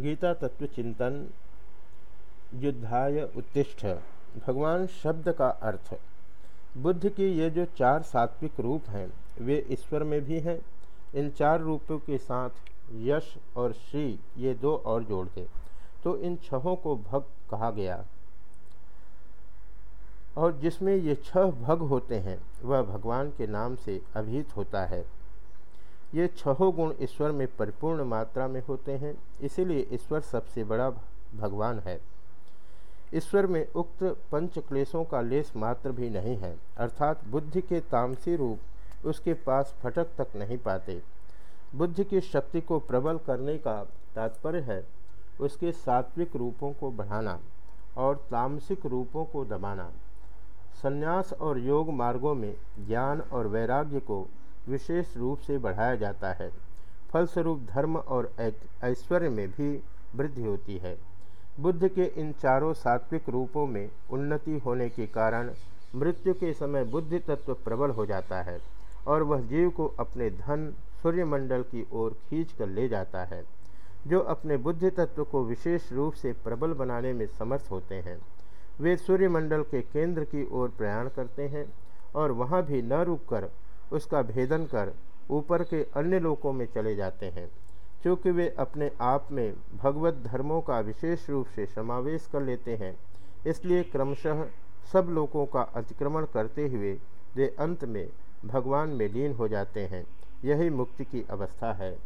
गीता तत्व चिंतन युद्धाय उत्तिष्ठ। भगवान शब्द का अर्थ, बुद्ध के ये जो चार सात्विक रूप हैं, वे ईश्वर में भी हैं। इन चार रूपों के साथ यश और श्री ये दो और जोड़ दे। तो इन छहों को भग कहा गया। और जिसमें ये छह भग होते हैं, वह भगवान के नाम से अभिहित होता है। ये छहों गुण ईश्वर में परिपूर्ण मात्रा में होते हैं, इसीलिए ईश्वर सबसे बड़ा भगवान है। ईश्वर में उक्त पंच क्लेशों का लेस मात्र भी नहीं है, अर्थात बुद्धि के तामसी रूप उसके पास फटक तक नहीं पाते। बुद्धि की शक्ति को प्रबल करने का तात्पर्य है उसके सात्विक रूपों को बढ़ाना और तामसिक रूपों को दबाना। संन्यास और योग मार्गों में ज्ञान और वैराग्य को विशेष रूप से बढ़ाया जाता है। फलस्वरूप धर्म और ऐश्वर्य में भी वृद्धि होती है। बुद्ध के इन चारों सात्विक रूपों में उन्नति होने के कारण मृत्यु के समय बुद्धि तत्व प्रबल हो जाता है और वह जीव को अपने धन, सूर्यमंडल की ओर खींच कर ले जाता है, जो अपने बुद्धि तत्व को विशेष रूप से प्रबल बनाने में समर्थ होते हैं। वे सूर्यमंडल के केंद्र की ओर प्रयाण करते हैं और वहाँ भी न रुककर उसका भेदन कर ऊपर के अन्य लोकों में चले जाते हैं। क्योंकि वे अपने आप में भगवत धर्मों का विशेष रूप से समावेश कर लेते हैं, इसलिए क्रमशः सब लोगों का अतिक्रमण करते हुए वे अंत में भगवान में लीन हो जाते हैं। यही मुक्ति की अवस्था है।